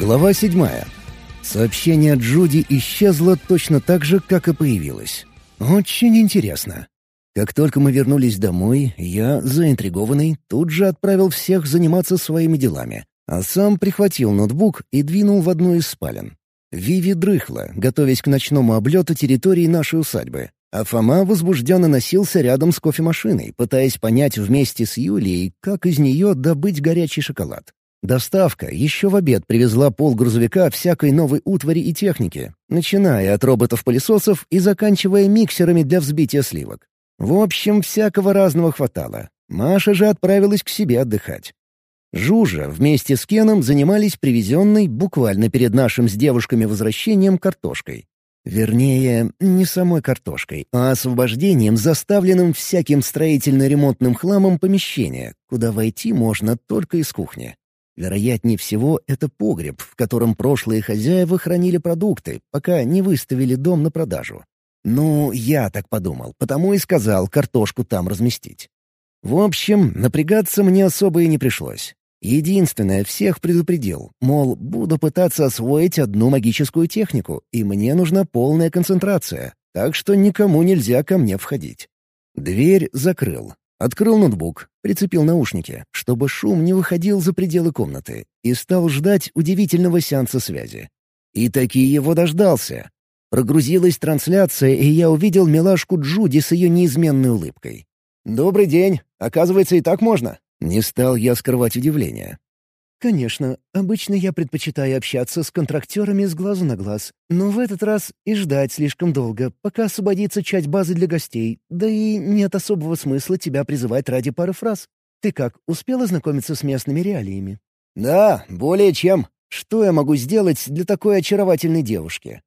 Глава седьмая. Сообщение Джуди исчезло точно так же, как и появилось. Очень интересно. Как только мы вернулись домой, я, заинтригованный, тут же отправил всех заниматься своими делами, а сам прихватил ноутбук и двинул в одну из спален. Виви дрыхла, готовясь к ночному облету территории нашей усадьбы, а Фома возбужденно носился рядом с кофемашиной, пытаясь понять вместе с Юлией, как из нее добыть горячий шоколад. Доставка еще в обед привезла пол грузовика всякой новой утвари и техники, начиная от роботов-пылесосов и заканчивая миксерами для взбития сливок. В общем, всякого разного хватало. Маша же отправилась к себе отдыхать. Жужа вместе с Кеном занимались привезенной буквально перед нашим с девушками возвращением картошкой. Вернее, не самой картошкой, а освобождением, заставленным всяким строительно-ремонтным хламом помещения, куда войти можно только из кухни. Вероятнее всего, это погреб, в котором прошлые хозяева хранили продукты, пока не выставили дом на продажу. Ну, я так подумал, потому и сказал картошку там разместить. В общем, напрягаться мне особо и не пришлось. Единственное, всех предупредил, мол, буду пытаться освоить одну магическую технику, и мне нужна полная концентрация, так что никому нельзя ко мне входить. Дверь закрыл, Открыл ноутбук, прицепил наушники, чтобы шум не выходил за пределы комнаты, и стал ждать удивительного сеанса связи. И таки его дождался. Прогрузилась трансляция, и я увидел милашку Джуди с ее неизменной улыбкой. «Добрый день. Оказывается, и так можно?» Не стал я скрывать удивление. «Конечно. Обычно я предпочитаю общаться с контрактерами с глазу на глаз. Но в этот раз и ждать слишком долго, пока освободится часть базы для гостей. Да и нет особого смысла тебя призывать ради пары фраз. Ты как, успел ознакомиться с местными реалиями?» «Да, более чем. Что я могу сделать для такой очаровательной девушки?»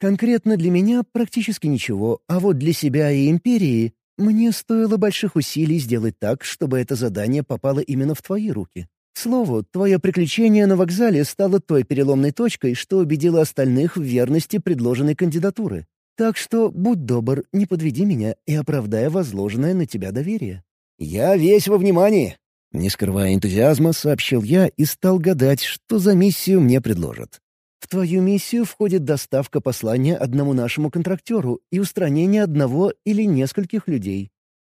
«Конкретно для меня практически ничего, а вот для себя и Империи мне стоило больших усилий сделать так, чтобы это задание попало именно в твои руки. К слову, твое приключение на вокзале стало той переломной точкой, что убедило остальных в верности предложенной кандидатуры. Так что будь добр, не подведи меня и оправдай возложенное на тебя доверие». «Я весь во внимании!» Не скрывая энтузиазма, сообщил я и стал гадать, что за миссию мне предложат. В твою миссию входит доставка послания одному нашему контрактеру и устранение одного или нескольких людей.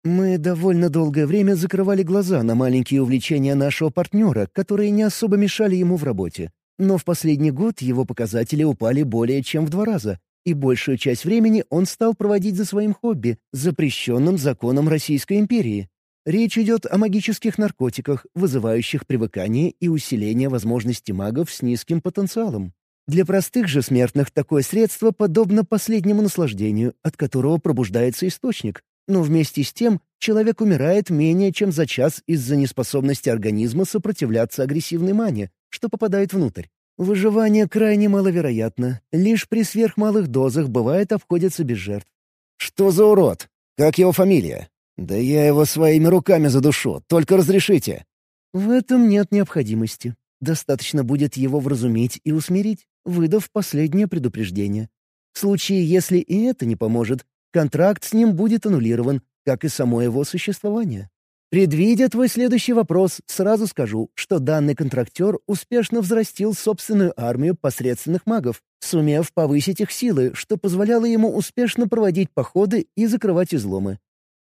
Мы довольно долгое время закрывали глаза на маленькие увлечения нашего партнера, которые не особо мешали ему в работе. Но в последний год его показатели упали более чем в два раза, и большую часть времени он стал проводить за своим хобби, запрещенным законом Российской империи. Речь идет о магических наркотиках, вызывающих привыкание и усиление возможностей магов с низким потенциалом. Для простых же смертных такое средство подобно последнему наслаждению, от которого пробуждается источник, но вместе с тем человек умирает менее чем за час из-за неспособности организма сопротивляться агрессивной мане, что попадает внутрь. Выживание крайне маловероятно. Лишь при сверхмалых дозах бывает обходится без жертв. «Что за урод? Как его фамилия? Да я его своими руками задушу, только разрешите». В этом нет необходимости. Достаточно будет его вразумить и усмирить, выдав последнее предупреждение. В случае, если и это не поможет, контракт с ним будет аннулирован, как и само его существование. Предвидя твой следующий вопрос, сразу скажу, что данный контрактер успешно взрастил собственную армию посредственных магов, сумев повысить их силы, что позволяло ему успешно проводить походы и закрывать изломы.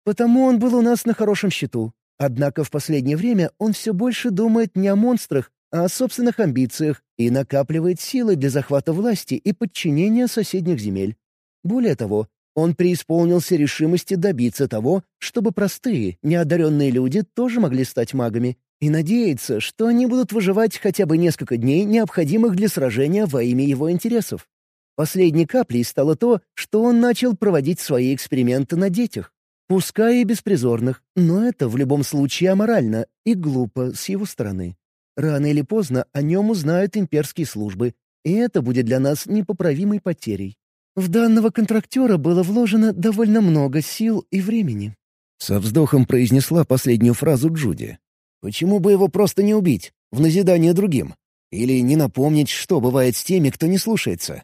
Потому он был у нас на хорошем счету. Однако в последнее время он все больше думает не о монстрах, а о собственных амбициях и накапливает силы для захвата власти и подчинения соседних земель. Более того, он преисполнился решимости добиться того, чтобы простые, неодаренные люди тоже могли стать магами, и надеется, что они будут выживать хотя бы несколько дней, необходимых для сражения во имя его интересов. Последней каплей стало то, что он начал проводить свои эксперименты на детях. Пускай и беспризорных, но это в любом случае аморально и глупо с его стороны. Рано или поздно о нем узнают имперские службы, и это будет для нас непоправимой потерей. В данного контрактера было вложено довольно много сил и времени». Со вздохом произнесла последнюю фразу Джуди. «Почему бы его просто не убить, в назидание другим? Или не напомнить, что бывает с теми, кто не слушается?»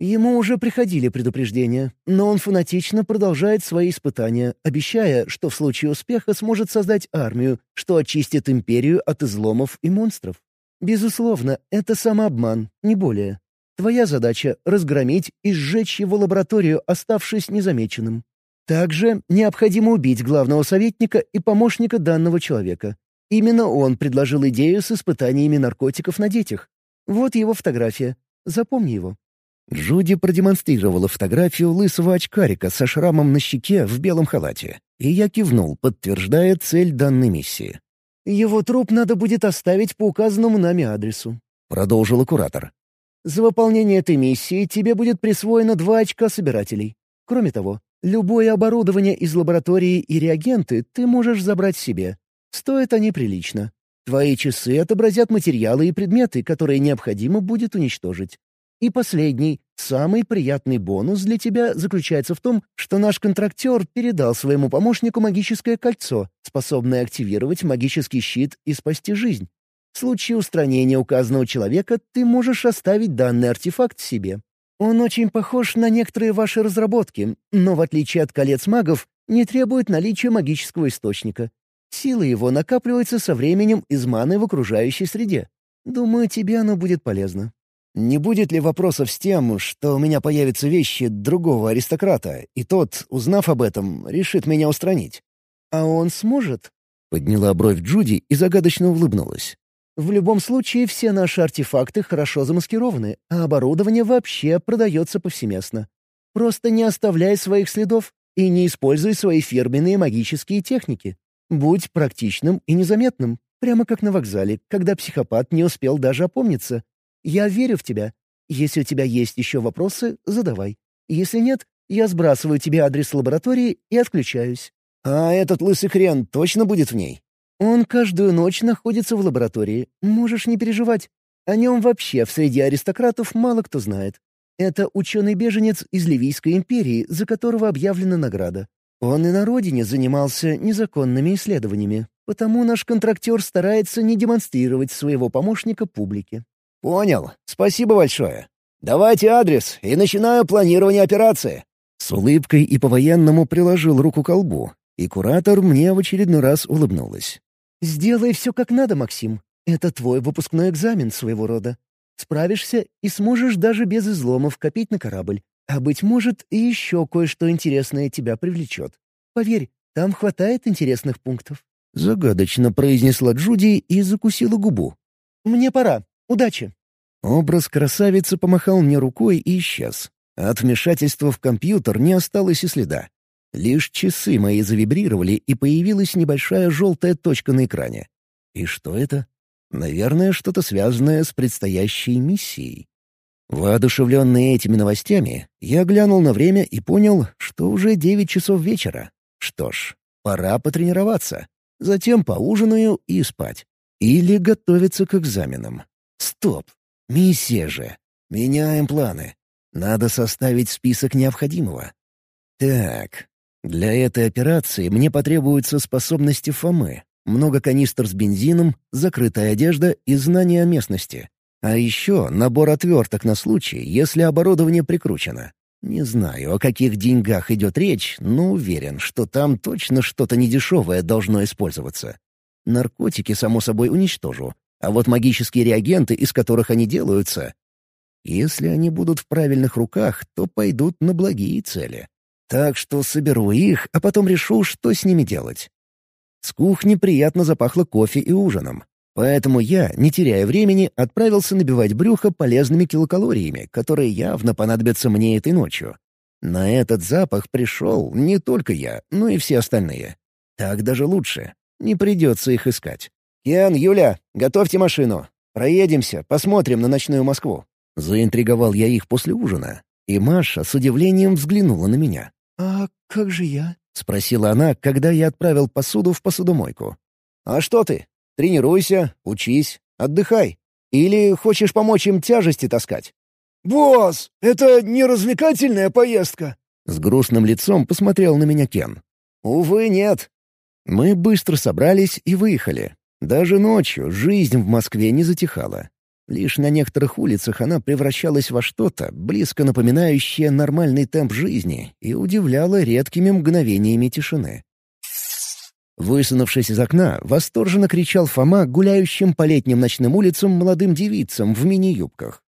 Ему уже приходили предупреждения, но он фанатично продолжает свои испытания, обещая, что в случае успеха сможет создать армию, что очистит империю от изломов и монстров. Безусловно, это самообман, не более. Твоя задача — разгромить и сжечь его лабораторию, оставшись незамеченным. Также необходимо убить главного советника и помощника данного человека. Именно он предложил идею с испытаниями наркотиков на детях. Вот его фотография. Запомни его. Джуди продемонстрировала фотографию лысого очкарика со шрамом на щеке в белом халате, и я кивнул, подтверждая цель данной миссии. «Его труп надо будет оставить по указанному нами адресу», — продолжила куратор. «За выполнение этой миссии тебе будет присвоено два очка собирателей. Кроме того, любое оборудование из лаборатории и реагенты ты можешь забрать себе. Стоят они прилично. Твои часы отобразят материалы и предметы, которые необходимо будет уничтожить. И последний, самый приятный бонус для тебя заключается в том, что наш контрактер передал своему помощнику магическое кольцо, способное активировать магический щит и спасти жизнь. В случае устранения указанного человека ты можешь оставить данный артефакт себе. Он очень похож на некоторые ваши разработки, но в отличие от колец магов, не требует наличия магического источника. Сила его накапливается со временем из маны в окружающей среде. Думаю, тебе оно будет полезно. Не будет ли вопросов с тем, что у меня появятся вещи другого аристократа, и тот, узнав об этом, решит меня устранить? А он сможет? Подняла бровь Джуди и загадочно улыбнулась. В любом случае, все наши артефакты хорошо замаскированы, а оборудование вообще продается повсеместно. Просто не оставляй своих следов и не используй свои фирменные магические техники. Будь практичным и незаметным, прямо как на вокзале, когда психопат не успел даже опомниться, я верю в тебя. Если у тебя есть еще вопросы, задавай. Если нет, я сбрасываю тебе адрес лаборатории и отключаюсь». «А этот лысый хрен точно будет в ней?» «Он каждую ночь находится в лаборатории. Можешь не переживать. О нем вообще в среди аристократов мало кто знает. Это ученый-беженец из Ливийской империи, за которого объявлена награда. Он и на родине занимался незаконными исследованиями, потому наш контрактер старается не демонстрировать своего помощника публике. «Понял. Спасибо большое. Давайте адрес и начинаю планирование операции». С улыбкой и по-военному приложил руку к колбу, и куратор мне в очередной раз улыбнулась. «Сделай все как надо, Максим. Это твой выпускной экзамен своего рода. Справишься и сможешь даже без изломов копить на корабль. А, быть может, и еще кое-что интересное тебя привлечет. Поверь, там хватает интересных пунктов». Загадочно произнесла Джуди и закусила губу. «Мне пора. Удачи!» Образ красавицы помахал мне рукой и исчез. От вмешательства в компьютер не осталось и следа. Лишь часы мои завибрировали, и появилась небольшая желтая точка на экране. И что это? Наверное, что-то связанное с предстоящей миссией. Воодушевленный этими новостями, я глянул на время и понял, что уже девять часов вечера. Что ж, пора потренироваться. Затем поужинаю и спать. Или готовиться к экзаменам. Стоп. Миссия же. Меняем планы. Надо составить список необходимого. Так, для этой операции мне потребуются способности Фомы, много канистр с бензином, закрытая одежда и знания о местности. А еще набор отверток на случай, если оборудование прикручено. Не знаю, о каких деньгах идет речь, но уверен, что там точно что-то недешевое должно использоваться. Наркотики, само собой, уничтожу, а вот магические реагенты, из которых они делаются... Если они будут в правильных руках, то пойдут на благие цели. Так что соберу их, а потом решу, что с ними делать. С кухни приятно запахло кофе и ужином. Поэтому я, не теряя времени, отправился набивать брюхо полезными килокалориями, которые явно понадобятся мне этой ночью. На этот запах пришел не только я, но и все остальные. Так даже лучше. Не придется их искать. «Кен, Юля, готовьте машину. Проедемся, посмотрим на ночную Москву». Заинтриговал я их после ужина, и Маша с удивлением взглянула на меня. «А как же я?» — спросила она, когда я отправил посуду в посудомойку. «А что ты? Тренируйся, учись, отдыхай. Или хочешь помочь им тяжести таскать?» «Босс, это не развлекательная поездка?» С грустным лицом посмотрел на меня Кен. «Увы, нет». Мы быстро собрались и выехали. Даже ночью жизнь в Москве не затихала. Лишь на некоторых улицах она превращалась во что-то, близко напоминающее нормальный темп жизни, и удивляла редкими мгновениями тишины. Высунувшись из окна, восторженно кричал Фома гуляющим по летним ночным улицам молодым девицам в мини-юбках.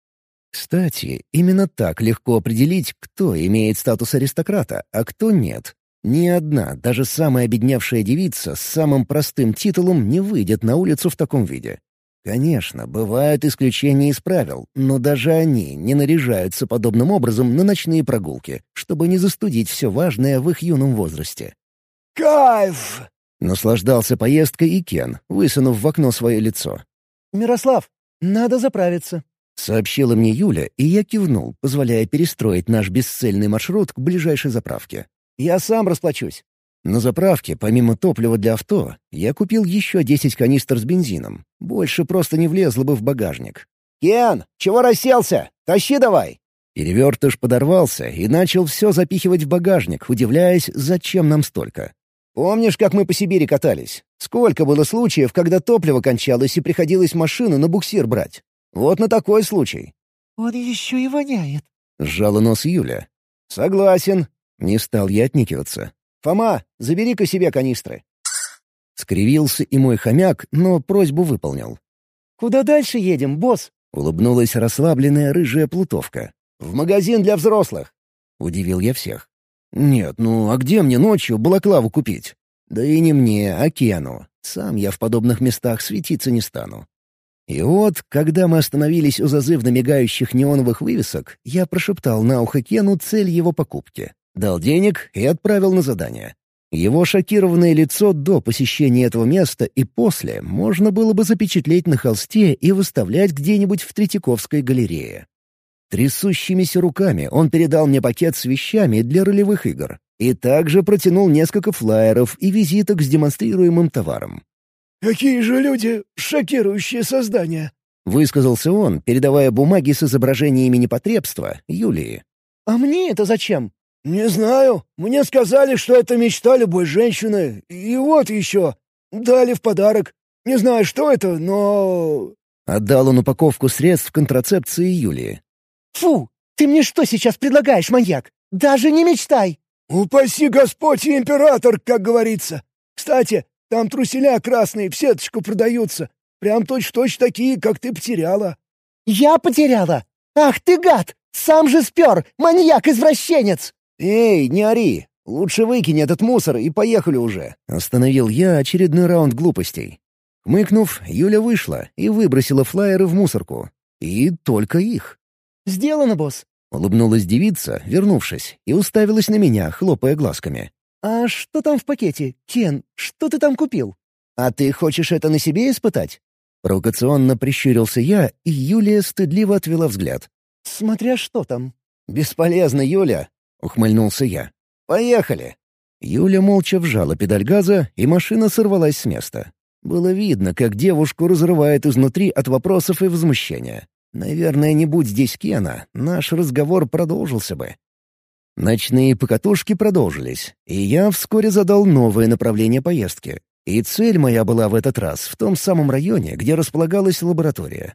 Кстати, именно так легко определить, кто имеет статус аристократа, а кто нет. Ни одна, даже самая обедневшая девица с самым простым титулом не выйдет на улицу в таком виде. Конечно, бывают исключения из правил, но даже они не наряжаются подобным образом на ночные прогулки, чтобы не застудить все важное в их юном возрасте. «Кайф!» — наслаждался поездкой и Кен, высунув в окно свое лицо. «Мирослав, надо заправиться», — сообщила мне Юля, и я кивнул, позволяя перестроить наш бесцельный маршрут к ближайшей заправке. «Я сам расплачусь». На заправке, помимо топлива для авто, я купил еще 10 канистр с бензином. Больше просто не влезло бы в багажник. «Кен, чего расселся? Тащи давай!» Перевертыш подорвался и начал все запихивать в багажник, удивляясь, зачем нам столько. «Помнишь, как мы по Сибири катались? Сколько было случаев, когда топливо кончалось и приходилось машину на буксир брать? Вот на такой случай». «Он еще и воняет», — сжала нос Юля. «Согласен». Не стал я отникиваться. «Фома, забери-ка себе канистры». Скривился и мой хомяк, но просьбу выполнил. «Куда дальше едем, босс?» — улыбнулась расслабленная рыжая плутовка. «В магазин для взрослых». Удивил я всех. «Нет, ну а где мне ночью балаклаву купить? Да и не мне, а Кену. Сам я в подобных местах светиться не стану». И вот, когда мы остановились у зазывно мигающих неоновых вывесок, я прошептал на ухо Кену цель его покупки. Дал денег и отправил на задание. Его шокированное лицо до посещения этого места и после можно было бы запечатлеть на холсте и выставлять где-нибудь в Третьяковской галерее. Трясущимися руками он передал мне пакет с вещами для ролевых игр и также протянул несколько флаеров и визиток с демонстрируемым товаром. «Какие же люди шокирующие создания!» — высказался он, передавая бумаги с изображениями непотребства Юлии. «А мне это зачем?» «Не знаю. Мне сказали, что это мечта любой женщины. И вот еще. Дали в подарок. Не знаю, что это, но...» Отдал он упаковку средств контрацепции Юлии. «Фу! Ты мне что сейчас предлагаешь, маньяк? Даже не мечтай!» «Упаси Господь и император, как говорится. Кстати, там труселя красные в сеточку продаются. Прям точь-точь такие, как ты потеряла». «Я потеряла? Ах ты гад! Сам же спер! Маньяк-извращенец!» «Эй, не ори! Лучше выкинь этот мусор и поехали уже!» Остановил я очередной раунд глупостей. Мыкнув, Юля вышла и выбросила флаеры в мусорку. И только их. «Сделано, босс!» — улыбнулась девица, вернувшись, и уставилась на меня, хлопая глазками. «А что там в пакете? Кен, что ты там купил?» «А ты хочешь это на себе испытать?» Провокационно прищурился я, и Юлия стыдливо отвела взгляд. «Смотря что там». «Бесполезно, Юля. — ухмыльнулся я. «Поехали!» Юля молча вжала педаль газа, и машина сорвалась с места. Было видно, как девушку разрывает изнутри от вопросов и возмущения. Наверное, не будь здесь Кена, наш разговор продолжился бы. Ночные покатушки продолжились, и я вскоре задал новое направление поездки. И цель моя была в этот раз в том самом районе, где располагалась лаборатория.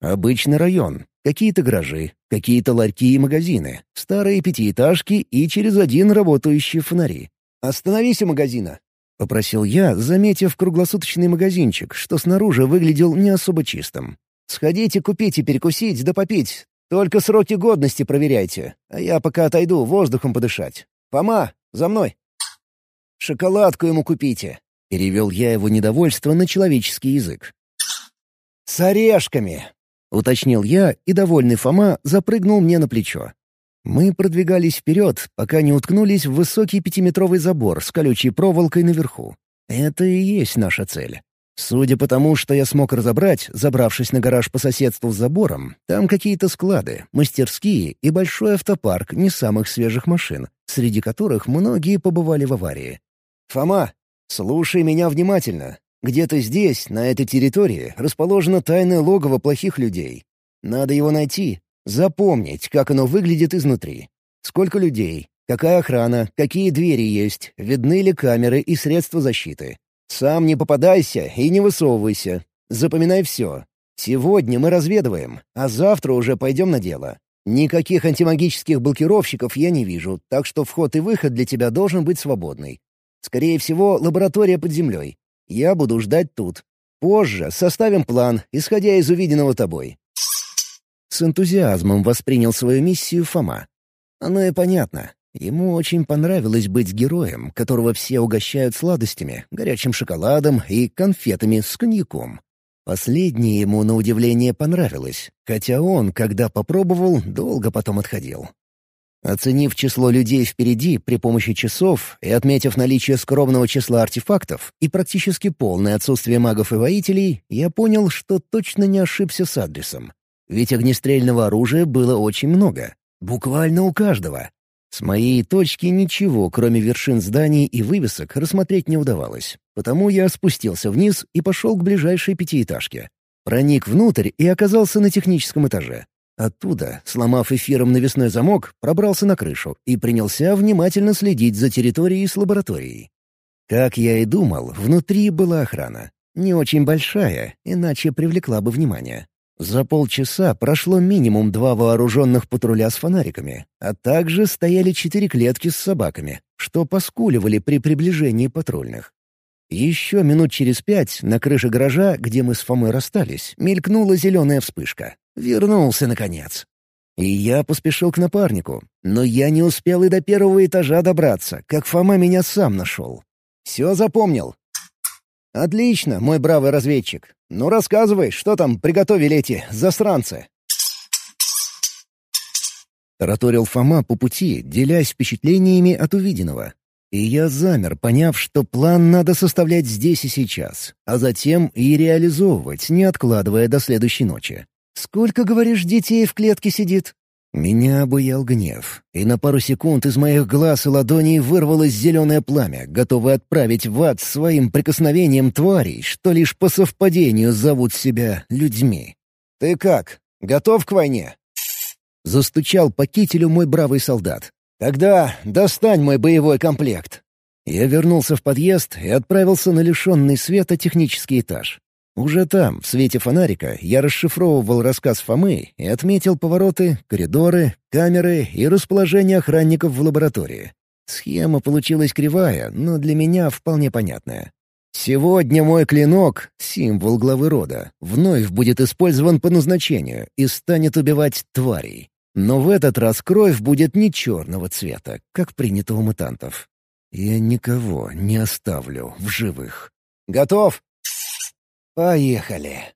Обычный район, какие-то гаражи, какие-то ларьки и магазины, старые пятиэтажки и через один работающие фонари. «Остановись у магазина», — попросил я, заметив круглосуточный магазинчик, что снаружи выглядел не особо чистым. «Сходите купить и перекусить да попить. Только сроки годности проверяйте, а я пока отойду воздухом подышать. Фома, за мной!» «Шоколадку ему купите», — перевел я его недовольство на человеческий язык. «С орешками!» — уточнил я, и довольный Фома запрыгнул мне на плечо. Мы продвигались вперед, пока не уткнулись в высокий пятиметровый забор с колючей проволокой наверху. Это и есть наша цель. Судя по тому, что я смог разобрать, забравшись на гараж по соседству с забором, там какие-то склады, мастерские и большой автопарк не самых свежих машин, среди которых многие побывали в аварии. «Фома, слушай меня внимательно. Где-то здесь, на этой территории, расположено тайное логово плохих людей. Надо его найти, запомнить, как оно выглядит изнутри. Сколько людей, какая охрана, какие двери есть, видны ли камеры и средства защиты. Сам не попадайся и не высовывайся. Запоминай все. Сегодня мы разведываем, а завтра уже пойдем на дело. Никаких антимагических блокировщиков я не вижу, так что вход и выход для тебя должен быть свободный. Скорее всего, лаборатория под землей. Я буду ждать тут. Позже составим план, исходя из увиденного тобой». С энтузиазмом воспринял свою миссию Фома. Оно и понятно. Ему очень понравилось быть героем, которого все угощают сладостями, горячим шоколадом и конфетами с коньяком. Последнее ему, на удивление, понравилось, хотя он, когда попробовал, долго потом отходил. Оценив число людей впереди при помощи часов и отметив наличие скромного числа артефактов и практически полное отсутствие магов и воителей, я понял, что точно не ошибся с адресом. Ведь огнестрельного оружия было очень много. Буквально у каждого. С моей точки ничего, кроме вершин зданий и вывесок, рассмотреть не удавалось. Потому я спустился вниз и пошел к ближайшей пятиэтажке. Проник внутрь и оказался на техническом этаже. Оттуда, сломав эфиром навесной замок, пробрался на крышу и принялся внимательно следить за территорией с лабораторией. Как я и думал, внутри была охрана. Не очень большая, иначе привлекла бы внимание. За полчаса прошло минимум два вооруженных патруля с фонариками, а также стояли четыре клетки с собаками, что поскуливали при приближении патрульных. Еще минут через пять на крыше гаража, где мы с Фомой расстались, мелькнула зеленая вспышка. Вернулся, наконец. И я поспешил к напарнику, но я не успел и до первого этажа добраться, как Фома меня сам нашел. Все запомнил. «Отлично, мой бравый разведчик. Ну рассказывай, что там приготовили эти засранцы?» Тараторил Фома по пути, делясь впечатлениями от увиденного. И я замер, поняв, что план надо составлять здесь и сейчас, а затем и реализовывать, не откладывая до следующей ночи. «Сколько, говоришь, детей в клетке сидит?» Меня обуял гнев, и на пару секунд из моих глаз и ладоней вырвалось зеленое пламя, готовое отправить в ад своим прикосновением тварей, что лишь по совпадению зовут себя людьми. «Ты как? Готов к войне?» Застучал по кителю мой бравый солдат. «Тогда достань мой боевой комплект». Я вернулся в подъезд и отправился на лишенный света технический этаж. Уже там, в свете фонарика, я расшифровывал рассказ Фомы и отметил повороты, коридоры, камеры и расположение охранников в лаборатории. Схема получилась кривая, но для меня вполне понятная. Сегодня мой клинок, символ главы рода, вновь будет использован по назначению и станет убивать тварей. Но в этот раз кровь будет не черного цвета, как принято у мутантов. Я никого не оставлю в живых. «Готов?» Поехали.